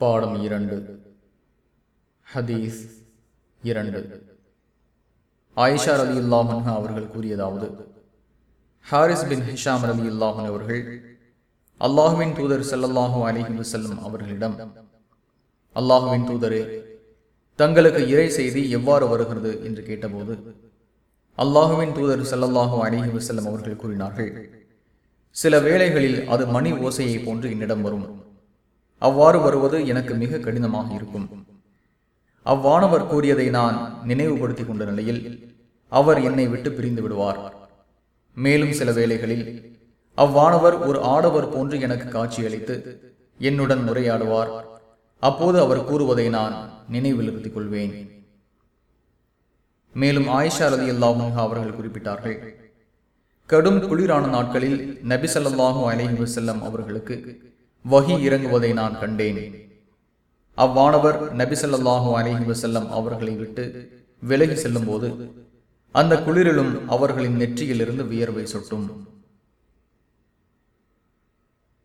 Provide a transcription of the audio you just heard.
பாடம் இரண்டு. ஹதீஸ் இரண்டு. ஆயிஷா அலி அல்லாஹன் அவர்கள் கூறியதாவது ஹாரிஸ் பின் ஹிஷாம் அலி இல்லாமன் அவர்கள் அல்லாஹுவின் தூதர் ஸல்லல்லாஹு அலிஹி வசல்லம் அவர்களிடம் அல்லாஹுவின் தூதரே தங்களுக்கு இறை செய்தி எவ்வாறு வருகிறது? என்று கேட்டபோது அல்லாஹுவின் தூதர் ஸல்லல்லாஹு அலிஹி வசல்லம் அவர்கள் கூறினார்கள் சில வேளைகளில் அது மணி ஓசையை போன்று என்னிடம் வரும். அவ்வாறு வருவது எனக்கு மிக கடினமாக இருக்கும். அவ்வானவர் கூறியதை நான் நினைவுபடுத்திக் கொண்ட நிலையில் அவர் என்னை விட்டு பிரிந்து விடுவார். மேலும் சில வேளைகளில் அவ்வானவர் ஒரு ஆடவர் போன்று எனக்கு காட்சியளித்து என்னுடன் உரையாடுவார். அப்போது அவர் கூறுவதை நான் நினைவிலிருத்திக் கொள்வேன். மேலும் ஆயிஷா ரதி அல்லாஹா அவர்கள் குறிப்பிட்டார்கள் கடும் குளிரான நாட்களில் நபி சல்லாஹூ அலைஹி அவர்களுக்கு வகி இறங்குவதை நான் கண்டேன். அவ்வானவர் நபிசல்லாஹூ அலிஹி வசல்லம் அவர்களை விட்டு விலகி செல்லும் போது அந்த குளிரிலும் அவர்களின் நெற்றியிலிருந்து வியர்வை சொட்டும்.